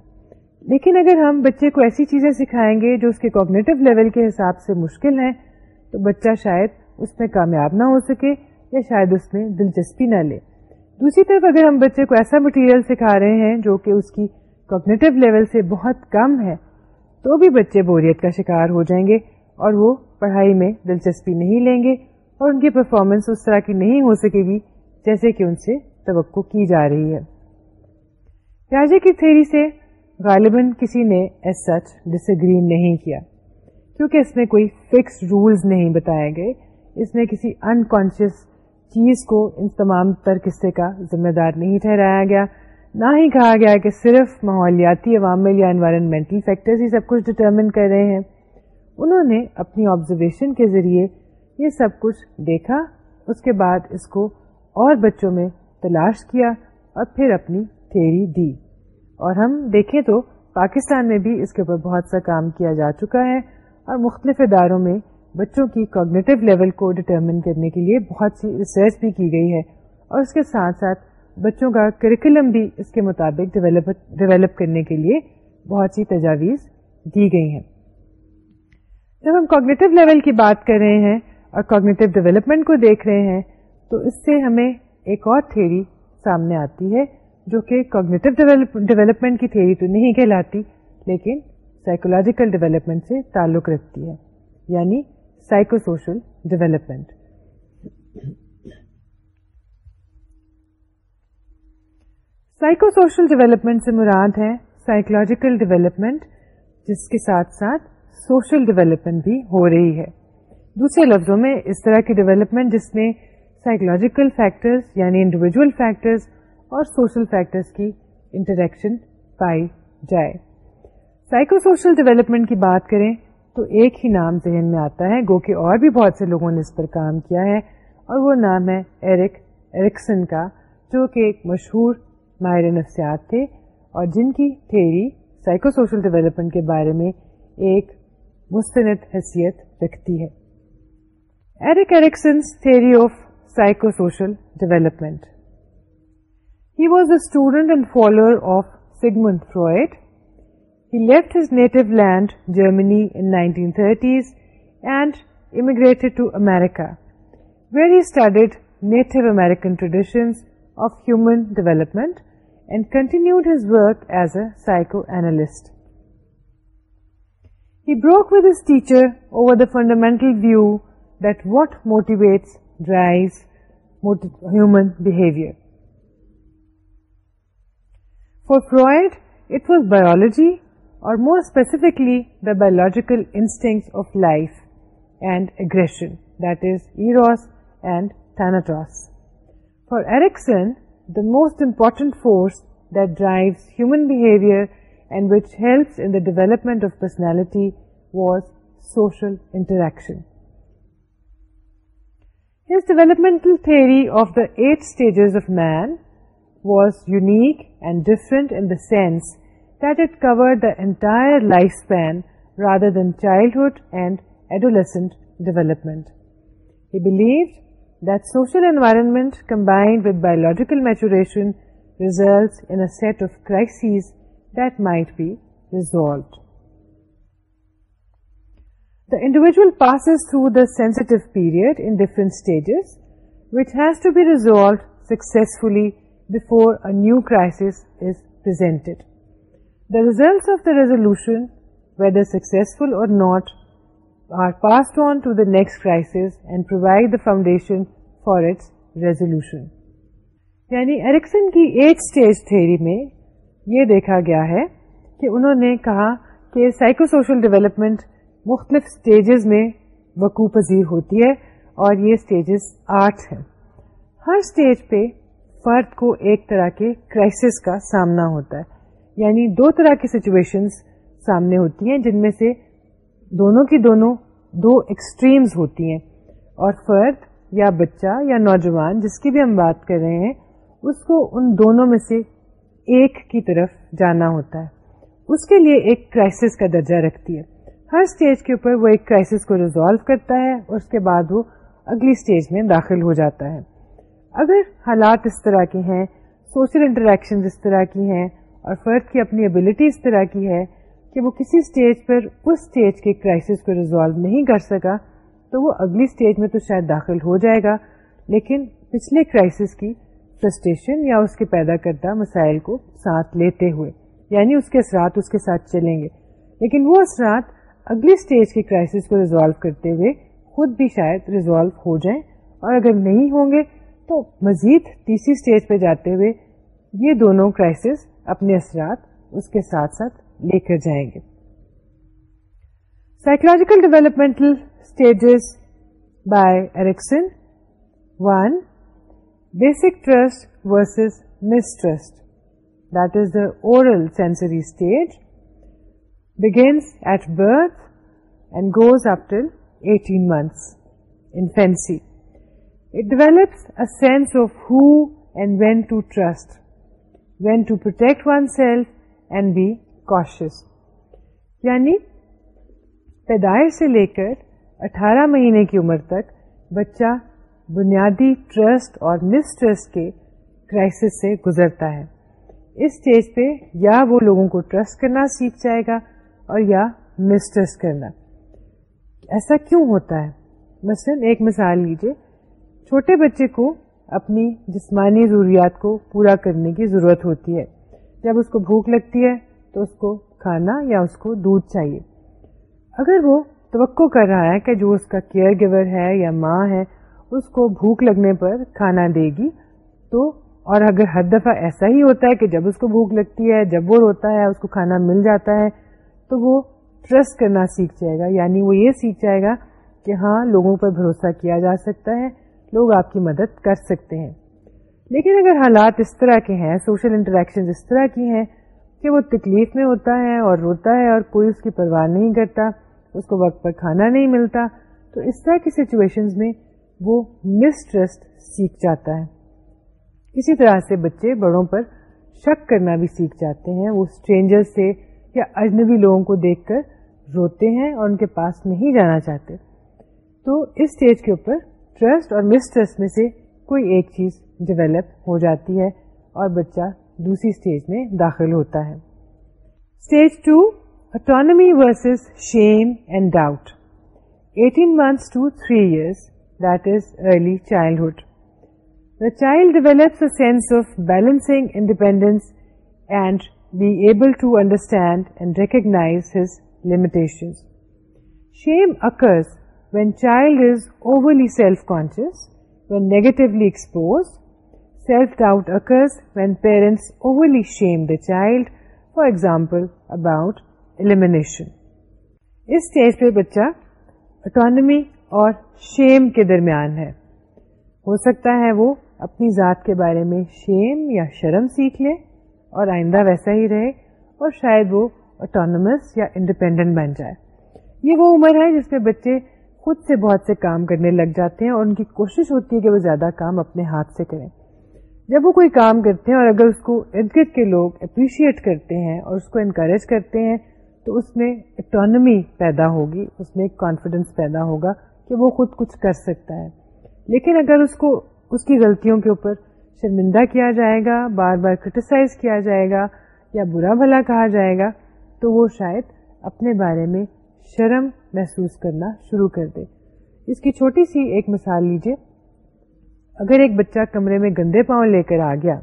لیکن اگر ہم بچے کو ایسی چیزیں سکھائیں گے جو اس کے کوگنیٹو لیول کے حساب سے مشکل ہیں تو بچہ شاید اس میں کامیاب نہ ہو سکے یا شاید اس میں دلچسپی نہ لے دوسری طرف اگر ہم بچے کو ایسا مٹیریل سکھا رہے ہیں جو کہ اس کی کوگنیٹو لیول سے بہت کم ہے تو بھی بچے بوریت کا شکار ہو جائیں گے اور وہ پڑھائی میں دلچسپی نہیں لیں گے اور ان کی پرفارمنس اس طرح کی نہیں ہو سکے گی جیسے کہ ان سے توقع کی جا رہی ہے پیاجے کی تھیری سے غالباً کسی نے ایز سچ ڈس اگری نہیں کیا کیونکہ اس میں کوئی فکس رولز نہیں بتائے گئے اس نے کسی انکانشیس چیز کو ان تمام تر قصے کا ذمہ دار نہیں ٹھہرایا گیا نہ ہی کہا گیا کہ صرف ماحولیاتی عوامل یا انوائرمنٹل فیکٹرز ہی سب کچھ ڈٹرمن کر رہے ہیں انہوں نے اپنی آبزرویشن کے ذریعے یہ سب کچھ دیکھا اس کے بعد اس کو اور بچوں میں تلاش کیا اور پھر اپنی تھیری دی اور ہم دیکھیں تو پاکستان میں بھی اس کے اوپر بہت سا کام کیا جا چکا ہے اور مختلف اداروں میں بچوں کی کوگنیٹو لیول کو ڈٹرمن کرنے کے لیے بہت سی ریسرچ بھی کی گئی ہے اور اس کے ساتھ ساتھ بچوں کا کریکولم بھی اس کے مطابق ڈیولپ کرنے کے لیے بہت سی تجاویز دی گئی ہیں جب ہم کوگنیٹو لیول کی بات کر رہے ہیں اور کوگنیٹو ڈیولپمنٹ کو دیکھ رہے ہیں تو اس سے ہمیں ایک اور تھیری سامنے آتی ہے جو کہ کوگنیٹو ڈیولپمنٹ کی تھیری تو نہیں کہلاتی لیکن سائیکولوجیکل ڈیولپمنٹ سے تعلق رکھتی ہے یعنی psycho psycho social social development development سے مراد ہے سائیکولوجیکل ڈیولپمنٹ جس کے ساتھ ساتھ سوشل ڈیولپمنٹ بھی ہو رہی ہے دوسرے لفظوں میں اس طرح کی ڈیولپمنٹ جس میں سائیکولوجیکل فیکٹر یعنی انڈیویجل فیکٹر اور سوشل فیکٹر کی انٹریکشن پائی جائے سائیکو سوشل ڈیولپمنٹ کی بات کریں تو ایک ہی نام ذہن میں آتا ہے گو کہ اور بھی بہت سے لوگوں نے اس پر کام کیا ہے اور وہ نام ہے ایرک ایرکسن کا جو کہ ایک مشہور ماہر نفسیات تھے اور جن کی تھیری سائیکو سوشل ڈیولپمنٹ کے بارے میں ایک مستند حیثیت رکھتی ہے Erik Erikson's theory of psychosocial development. He was a student and follower of Sigmund Freud. He left his native land, Germany, in 1930s and immigrated to America, where he studied Native American traditions of human development and continued his work as a psychoanalyst. He broke with his teacher over the fundamental view that what motivates drives human behavior. For Freud, it was biology, or more specifically the biological instincts of life and aggression, that is eros and thanatos. For Erikson, the most important force that drives human behavior and which helps in the development of personality was social interaction. His developmental theory of the 8 stages of man was unique and different in the sense that it covered the entire lifespan rather than childhood and adolescent development. He believed that social environment combined with biological maturation results in a set of crises that might be resolved. The individual passes through the which has which has to be before successfully before crisis new presented. The results of the resolution, whether successful or not are passed on to the next crisis and provide the foundation for its resolution یعنی Erikson کی eight stage theory میں یہ دیکھا گیا ہے کہ انہوں نے کہا کہ سائیکو سوشل ڈیولپمنٹ مختلف اسٹیجز میں وقوع پذیر ہوتی ہے اور یہ اسٹیجز آٹھ ہیں ہر اسٹیج پہ فرد کو ایک طرح کے کرائسس کا سامنا ہوتا ہے یعنی دو طرح کی سچویشنز سامنے ہوتی ہیں جن میں سے دونوں کی دونوں دو ایکسٹریمز ہوتی ہیں اور فرد یا بچہ یا نوجوان جس کی بھی ہم بات کر رہے ہیں اس کو ان دونوں میں سے ایک کی طرف جانا ہوتا ہے اس کے لیے ایک کرائسس کا درجہ رکھتی ہے ہر اسٹیج کے اوپر وہ ایک کرائسس کو ریزالو کرتا ہے اور اس کے بعد وہ اگلی اسٹیج میں داخل ہو جاتا ہے اگر حالات اس طرح کے ہیں سوشل انٹریکشن اس طرح کی ہیں اور فرد کی اپنی ابیلٹی اس طرح کی ہے کہ وہ کسی اسٹیج پر اس اسٹیج کے کرائسس کو ریزالو نہیں کر سکا تو وہ اگلی اسٹیج میں تو شاید داخل ہو جائے گا لیکن پچھلے کرائسس کی فرسٹریشن یا اس کے پیدا کردہ مسائل کو ساتھ لیتے ہوئے یعنی اس کے اثرات اس کے ساتھ چلیں گے لیکن وہ اثرات اگلی اسٹیج کی کرائسس کو ریزالو کرتے ہوئے خود بھی شاید ریزالو ہو جائیں اور اگر نہیں ہوں گے تو مزید تیسری اسٹیج پہ جاتے ہوئے یہ دونوں کرائسس اپنے اثرات اس کے ساتھ ساتھ لے کر جائیں گے psychological developmental stages by Erikson one basic trust versus mistrust that is the oral sensory stage months infancy it develops sense of hope oneself and because یعنی پیدائش سے لے کر اٹھارہ مہینے کی عمر تک بچہ بنیادی ٹرسٹ اور نسٹرسٹ کے کرائسس سے گزرتا ہے اس اسٹیج پہ یا وہ لوگوں کو ٹرسٹ کرنا سیکھ جائے گا اور یا مسٹرس کرنا ایسا کیوں ہوتا ہے مثلاً ایک مثال لیجیے چھوٹے بچے کو اپنی جسمانی ضروریات کو پورا کرنے کی ضرورت ہوتی ہے جب اس کو بھوک لگتی ہے تو اس کو کھانا یا اس کو دودھ چاہیے اگر وہ توقع کر رہا ہے کہ جو اس کا کیئر گیور ہے یا ماں ہے اس کو بھوک لگنے پر کھانا دے گی تو اور اگر ہر دفعہ ایسا ہی ہوتا ہے کہ جب اس کو بھوک لگتی ہے جب وہ روتا ہے اس کو کھانا مل جاتا ہے تو وہ ٹرسٹ کرنا سیکھ جائے گا یعنی وہ یہ سیکھ جائے گا کہ ہاں لوگوں پر بھروسہ کیا جا سکتا ہے لوگ آپ کی مدد کر سکتے ہیں لیکن اگر حالات اس طرح کے ہیں سوشل انٹریکشن اس طرح کی ہیں کہ وہ تکلیف میں ہوتا ہے اور روتا ہے اور کوئی اس کی پرواہ نہیں کرتا اس کو وقت پر کھانا نہیں ملتا تو اس طرح کی سچویشن میں وہ مسٹرسٹ سیکھ جاتا ہے اسی طرح سے بچے بڑوں پر شک کرنا بھی سیکھ جاتے ہیں وہ اسٹرینجر سے اجنبی لوگوں کو دیکھ کر روتے ہیں اور ان کے پاس نہیں جانا چاہتے تو اس اسٹیج کے اوپر ٹرسٹ اور مسٹرسٹ میں سے کوئی ایک چیز ڈیولپ ہو جاتی ہے اور بچہ دوسری اسٹیج میں داخل ہوتا ہے stage two autonomy versus shame and doubt eighteen months to three years that is early childhood the child develops of balancing independence and be able to understand and recognise limitation shame occurs when child is overly self conscious when negatively expose self doubt occurs when parents overly shame the child for example about elimination stage پہ بچہ autonomy اور شیم کے درمیان ہے ہو سکتا ہے وہ اپنی ذات کے بارے میں شیم یا شرم سیکھ لے اور آئندہ ویسا ہی رہے اور شاید وہ اٹانومس یا انڈیپینڈنٹ بن جائے یہ وہ عمر ہے جس میں بچے خود سے بہت سے کام کرنے لگ جاتے ہیں اور ان کی کوشش ہوتی ہے کہ وہ زیادہ کام اپنے ہاتھ سے کریں جب وہ کوئی کام کرتے ہیں اور اگر اس کو ارد گرد کے لوگ اپریشیٹ کرتے ہیں اور اس کو انکریج کرتے ہیں تو اس میں اٹانمی پیدا ہوگی اس میں کانفیڈینس پیدا ہوگا کہ وہ خود کچھ کر سکتا ہے لیکن اگر اس کو اس کی غلطیوں کے اوپر شرمندہ کیا جائے گا بار بار کرٹیسائز کیا جائے گا یا برا بھلا کہا جائے گا تو وہ شاید اپنے بارے میں شرم محسوس کرنا شروع کر دے اس کی چھوٹی سی ایک مثال لیجیے اگر ایک بچہ کمرے میں گندے پاؤں لے کر آ گیا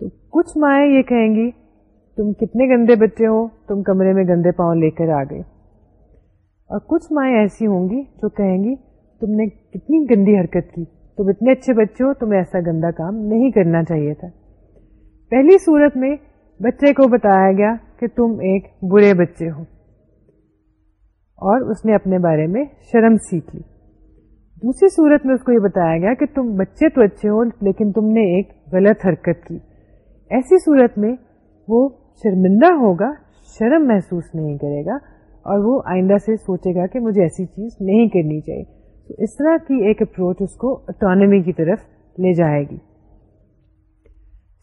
تو کچھ مائیں یہ کہیں گی تم کتنے گندے بچے ہو تم کمرے میں گندے پاؤں لے کر آ گئے اور کچھ مائیں ایسی ہوں گی جو کہیں گی تم نے کتنی گندی حرکت کی تم اتنے اچھے بچے ہو تمہیں ایسا گندا کام نہیں کرنا چاہیے تھا پہلی صورت میں بچے کو بتایا گیا کہ تم ایک برے بچے ہو اور اس نے اپنے بارے میں شرم سیکھ لی دوسری صورت میں اس کو یہ بتایا گیا کہ تم بچے تو اچھے ہو لیکن تم نے ایک غلط حرکت کی ایسی صورت میں وہ شرمندہ ہوگا شرم محسوس نہیں کرے گا اور وہ آئندہ سے سوچے گا کہ مجھے ایسی چیز نہیں کرنی چاہیے تو اس طرح کی ایک اپروچ اس کو اٹانمی کی طرف لے جائے گی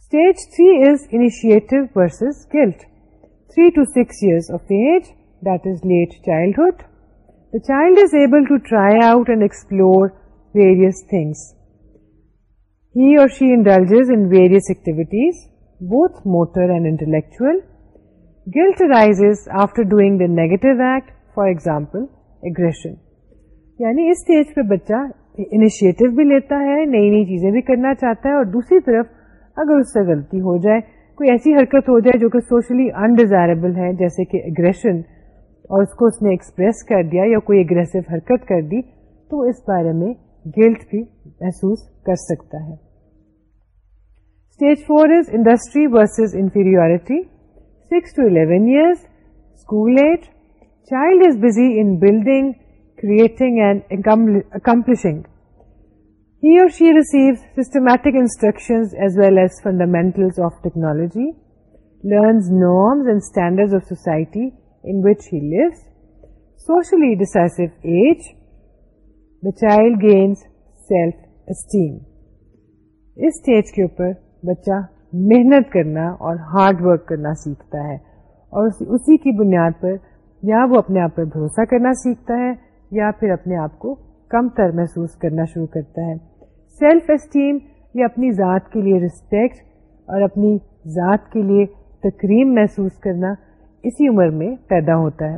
stage three is initiative versus guilt three to six years of age that is late childhood the child is able to try out and explore various things he or she indulges in various activities both motor and intellectual guilt rise after doing the negative act for example aggression یعنی اس stage پہ بچہ initiative بھی لیتا ہے نئی نئی چیزیں بھی کرنا چاہتا ہے اور دوسری طرف اگر اس سے غلطی ہو جائے کوئی ایسی حرکت ہو جائے جو کہ سوشلی انڈیزائربل ہے جیسے کہ اگریشن اور اس کو اس نے ایکسپریس کر دیا یا کوئی اگریسو حرکت کر دی تو اس بارے میں گلٹ بھی محسوس کر سکتا ہے stage four is industry versus inferiority six to eleven years school age child is busy in building child and accomplishing he or stage کے اوپر بچہ محنت کرنا اور ہارڈ ورک کرنا سیکھتا ہے اور اسی کی بنیاد پر یا وہ اپنے آپ پر بھروسہ کرنا سیکھتا ہے یا پھر اپنے آپ کو کم تر محسوس کرنا شروع کرتا ہے سیلف اسٹیم یا اپنی ذات کے لیے رسپیکٹ اور اپنی ذات کے لیے تکریم محسوس کرنا اسی عمر میں پیدا ہوتا ہے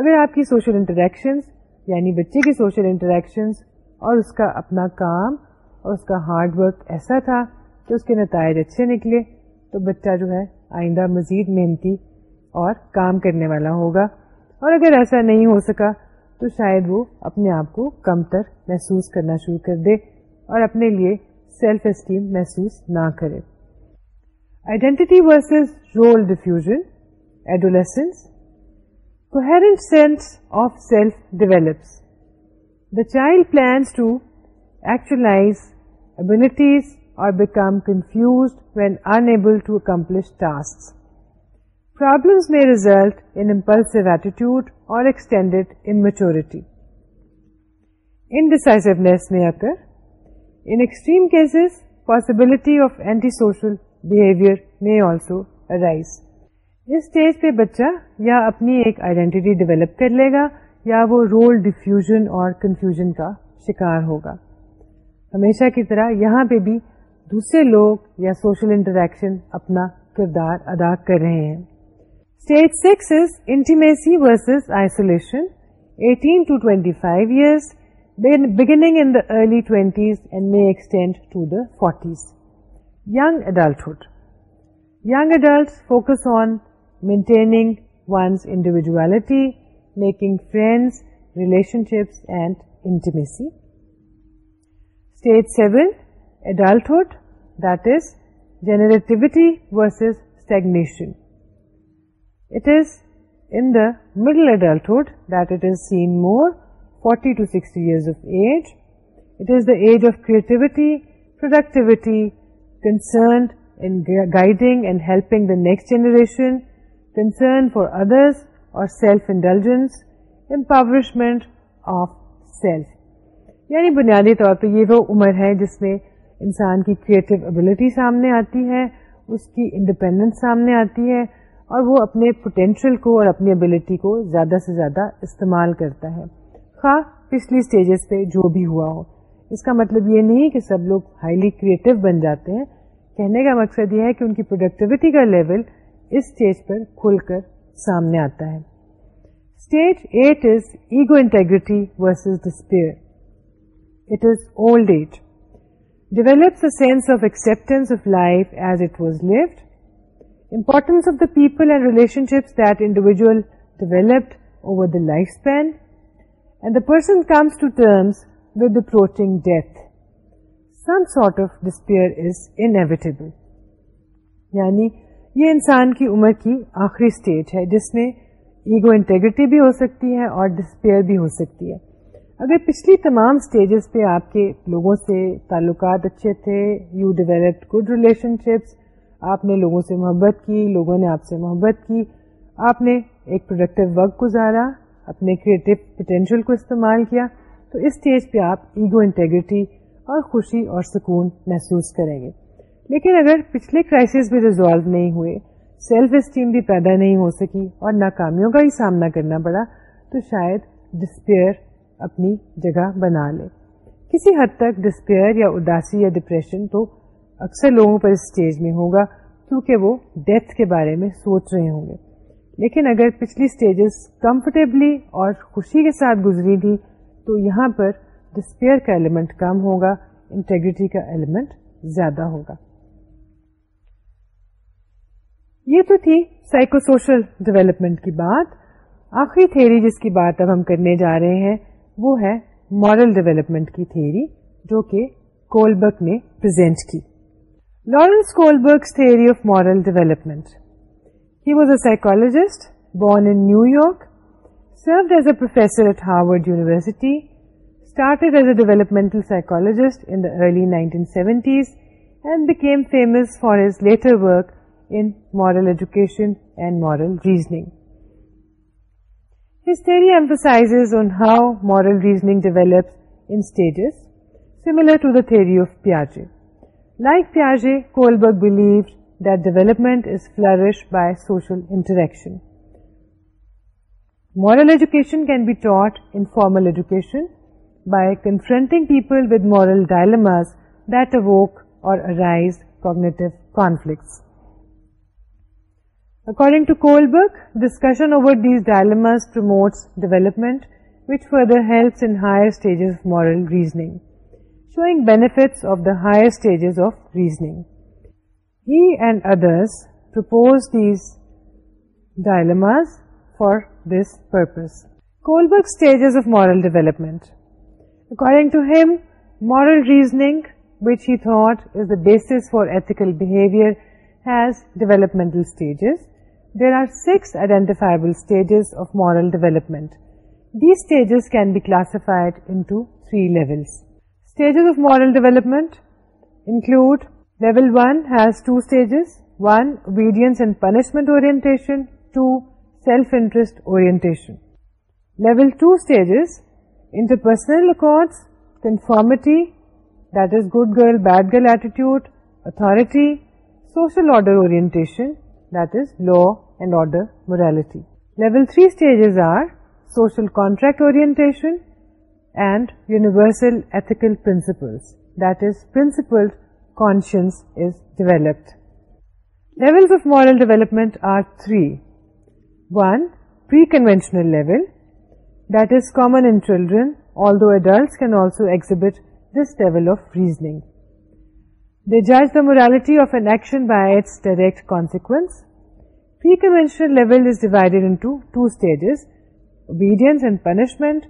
اگر آپ کی سوشل انٹریکشنس یعنی بچے کی سوشل انٹریکشنس اور اس کا اپنا کام اور اس کا ہارڈ ورک ایسا تھا کہ اس کے نتائج اچھے نکلے تو بچہ جو ہے آئندہ مزید محنتی اور کام کرنے والا ہوگا اور اگر ایسا نہیں ہو سکا تو شاید وہ اپنے آپ کو کمتر محسوس کرنا شروع کر دے اور اپنے لیے سیلف اسٹیم محسوس نہ کرے identity versus role diffusion adolescence coherent sense of self develops the child plans to actualise abilities or become confused when to accomplish task result arise. اور اسٹیج پہ بچہ یا اپنی ایک آئیڈینٹی ڈیولپ کر لے گا یا وہ رول ڈیفیوژن اور کنفیوژن کا شکار ہوگا ہمیشہ کی طرح یہاں پہ بھی دوسرے لوگ یا سوشل انٹریکشن اپنا کردار ادا کر رہے ہیں Stage 6 is intimacy versus isolation, 18 to 25 years, beginning in the early 20s and may extend to the 40s. Young adulthood. Young adults focus on maintaining one's individuality, making friends, relationships and intimacy. Stage 7, adulthood, that is generativity versus stagnation. It is in the middle adulthood that it is seen more forty to sixty years of age it is the age of creativity productivity concern guiding and helping the next generation concern for others or self intelligence empowerment of self یعنی بنیادی طور پہ یہ وہ عمر ہے جس میں انسان کی کریٹیو ابلیٹی سامنے آتی ہے اس کی انڈیپینڈینس سامنے آتی ہے اور وہ اپنے پوٹینشیل کو اور اپنی ابلٹی کو زیادہ سے زیادہ استعمال کرتا ہے خا پچھلی اسٹیجز پہ جو بھی ہوا ہو اس کا مطلب یہ نہیں کہ سب لوگ ہائیلی کریٹو بن جاتے ہیں کہنے کا مقصد یہ ہے کہ ان کی پروڈکٹیوٹی کا لیول اس اسٹیج پر کھل کر سامنے آتا ہے stage eight is ego integrity versus despair it is old age develops a sense of acceptance of life as it was lived importance of the people and relationships the individual developed over the life span and the person comes to terms with rotting death some sort of despair is inevitable. یعنی یہ انسان کی عمر کی آخری stage ہے جس میں ego integrity بھی ہو سکتی ہے اور ڈسپیئر بھی ہو سکتی ہے اگر پچھلی تمام اسٹیجز پہ آپ کے لوگوں سے تعلقات اچھے تھے you developed good relationships آپ نے لوگوں سے محبت کی لوگوں نے آپ سے محبت کی آپ نے ایک پروڈکٹیو ورک گزارا اپنے کریٹو پوٹینشیل کو استعمال کیا تو اس اسٹیج پہ آپ ایگو انٹیگریٹی اور خوشی اور سکون محسوس کریں گے لیکن اگر پچھلے کرائسس بھی ریزالو نہیں ہوئے سیلف اسٹیم بھی پیدا نہیں ہو سکی اور ناکامیوں کا ہی سامنا کرنا پڑا تو شاید ڈسپیئر اپنی جگہ بنا لے کسی حد تک ڈسپیئر یا اداسی یا ڈپریشن تو اکثر لوگوں پر اس اسٹیج میں ہوگا کیونکہ وہ ڈیتھ کے بارے میں سوچ رہے ہوں گے لیکن اگر پچھلی اسٹیجز کمفرٹیبلی اور خوشی کے ساتھ گزری تھی تو یہاں پر ڈسپیئر کا ایلیمنٹ کم ہوگا انٹیگریٹی کا ایلیمنٹ زیادہ ہوگا یہ تو تھی سائیکو سوشل ڈیولپمنٹ کی بات آخری تھیری جس کی بات اب ہم کرنے جا رہے ہیں وہ ہے مارل ڈیولپمنٹ کی تھیری جو کہ کولبک نے پرزینٹ کی Lawrence Kohlberg's theory of moral development. He was a psychologist, born in New York, served as a professor at Harvard University, started as a developmental psychologist in the early 1970s, and became famous for his later work in moral education and moral reasoning. His theory emphasizes on how moral reasoning develops in stages, similar to the theory of Piaget. Like Piaget, Kohlberg believed that development is flourished by social interaction. Moral education can be taught in formal education by confronting people with moral dilemmas that evoke or arise cognitive conflicts. According to Kohlberg, discussion over these dilemmas promotes development, which further helps in higher stages of moral reasoning showing benefits of the higher stages of reasoning. He and others propose these dilemmas for this purpose. Kohlberg's stages of moral development. According to him, moral reasoning, which he thought is the basis for ethical behavior, has developmental stages. There are 6 identifiable stages of moral development. These stages can be classified into 3 levels. Stages of moral development include level 1 has two stages, 1 obedience and punishment orientation, 2 self-interest orientation. Level 2 stages interpersonal accords, conformity, that is good girl, bad girl attitude, authority, social order orientation, that is law and order morality. Level 3 stages are social contract orientation, and universal ethical principles, that is, principled conscience is developed. Levels of moral development are three. One, pre-conventional level, that is common in children, although adults can also exhibit this level of reasoning. They judge the morality of an action by its direct consequence. Pre-conventional level is divided into two stages, obedience and punishment,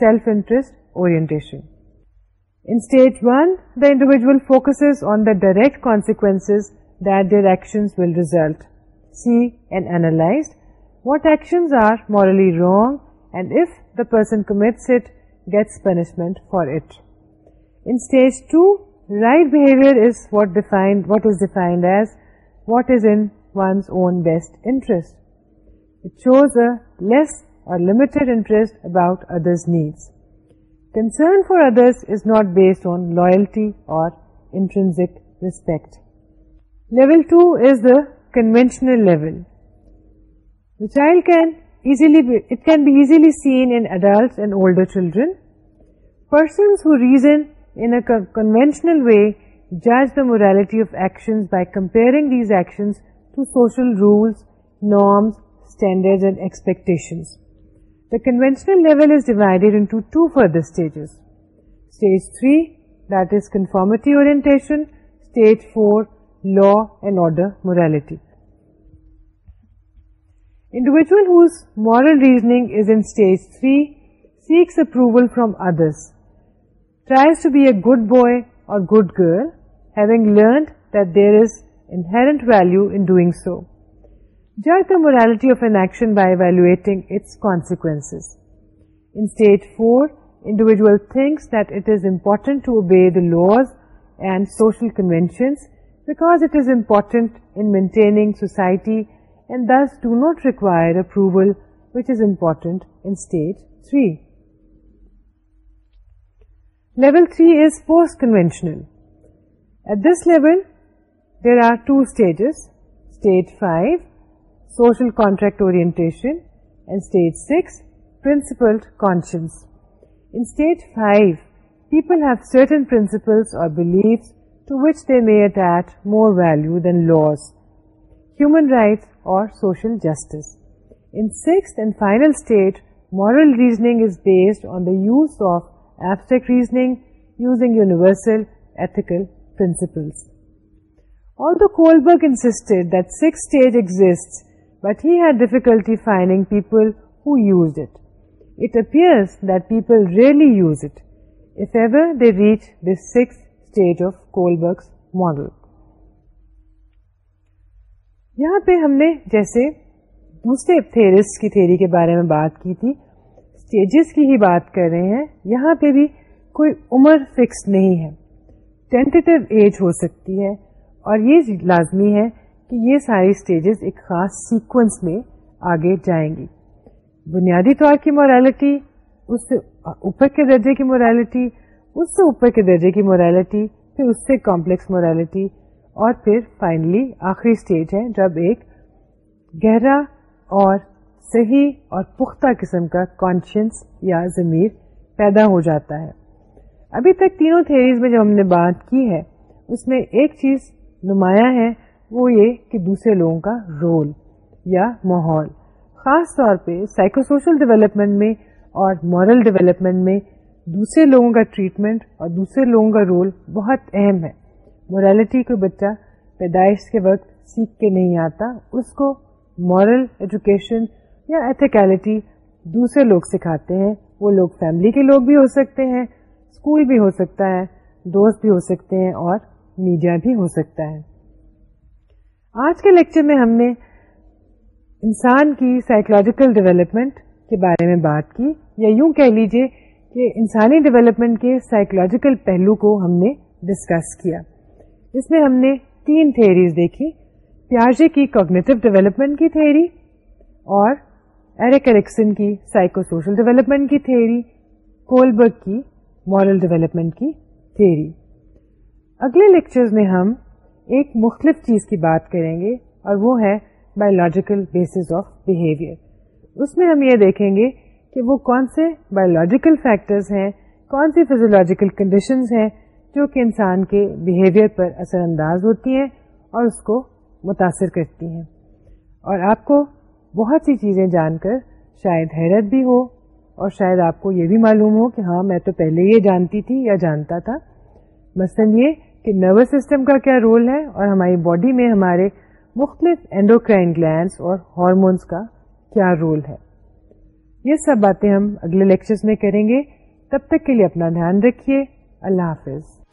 self-interest orientation. In stage 1, the individual focuses on the direct consequences that their actions will result. See and analyze what actions are morally wrong, and if the person commits it, gets punishment for it. In stage 2, right behavior is what is defined as what is in one's own best interest. It shows a less or limited interest about others' needs. Concern for others is not based on loyalty or intrinsic respect. Level 2 is the conventional level. The child can be easily seen in adults and older children. Persons who reason in a conventional way judge the morality of actions by comparing these actions to social rules, norms, standards and expectations. The conventional level is divided into two further stages. Stage 3, that is conformity orientation. Stage 4, law and order morality. Individual whose moral reasoning is in stage 3 seeks approval from others, tries to be a good boy or good girl, having learned that there is inherent value in doing so. Judge the morality of an action by evaluating its consequences. In stage 4, individual thinks that it is important to obey the laws and social conventions because it is important in maintaining society and thus do not require approval, which is important in stage 3. Level 3 is post-conventional. At this level, there are two stages, stage 5 social contract اور social justice in six and final state moral reasoning is based on the use of abstract using universal ethical principle also Kohlberg instead that six exit reach stage of Kohlberg's model یہاں پہ ہم نے جیسے دوسرے کی theory کے بارے میں بات کی تھی اسٹیجز کی ہی بات کر رہے ہیں یہاں پہ بھی کوئی عمر فکس نہیں ہے ٹینٹیو ایج ہو سکتی ہے اور یہ لازمی ہے کہ یہ ساری اسٹیجز ایک خاص سیکوینس میں آگے جائیں گی بنیادی طور کی مورالٹی اس سے اوپر کے درجے کی مورالٹی اس سے اوپر کے درجے کی مورالٹی پھر اس سے کمپلیکس مورالٹی اور پھر فائنلی آخری اسٹیج ہے جب ایک گہرا اور صحیح اور پختہ قسم کا کانشنس یا ضمیر پیدا ہو جاتا ہے ابھی تک تینوں تھیریز میں جب ہم نے بات کی ہے اس میں ایک چیز نمایاں ہے وہ یہ کہ دوسرے لوگوں کا رول یا ماحول خاص طور پہ سائیکو سوشل ڈیولپمنٹ میں اور مورل ڈیولپمنٹ میں دوسرے لوگوں کا ٹریٹمنٹ اور دوسرے لوگوں کا رول بہت اہم ہے مورالٹی کو بچہ پیدائش کے وقت سیکھ کے نہیں آتا اس کو مارل ایجوکیشن یا ایتھیکیلٹی دوسرے لوگ سکھاتے ہیں وہ لوگ فیملی کے لوگ بھی ہو سکتے ہیں اسکول بھی ہو سکتا ہے دوست بھی ہو سکتے ہیں اور میڈیا بھی ہو سکتا ہے آج کے لیکچر میں ہم نے انسان کی سائیکولوجیکل ڈیولپمنٹ کے بارے میں بات کی یا یوں کہہ لیجیے کہ انسانی ڈیولپمنٹ کے سائیکولوجیکل پہلو کو ہم نے ڈسکس کیا اس میں ہم نے تین تھیریز دیکھی پیاجے کی کوگنیٹو ڈیولپمنٹ کی تھیری اور ایریکریکسن کی سائیکو سوشل ڈیولپمنٹ کی تھیری کولبرگ کی مورل ڈیولپمنٹ کی تھیری اگلے لیکچرز میں ہم ایک مختلف چیز کی بات کریں گے اور وہ ہے بایولوجیکل بیسس آف بیہیویئر اس میں ہم یہ دیکھیں گے کہ وہ کون سے بایولوجیکل فیکٹرز ہیں کون سی فزیولوجیکل کنڈیشنز ہیں جو کہ انسان کے بیہیویئر پر اثر انداز ہوتی ہیں اور اس کو متاثر کرتی ہیں اور آپ کو بہت سی چیزیں جان کر شاید حیرت بھی ہو اور شاید آپ کو یہ بھی معلوم ہو کہ ہاں میں تو پہلے یہ جانتی تھی یا جانتا تھا مثلاً یہ کہ نروس سسٹم کا کیا رول ہے اور ہماری باڈی میں ہمارے مختلف اینڈوکرائن گلینڈس اور ہارمونس کا کیا رول ہے یہ سب باتیں ہم اگلے لیکچرز میں کریں گے تب تک کے لیے اپنا دھیان رکھیے اللہ حافظ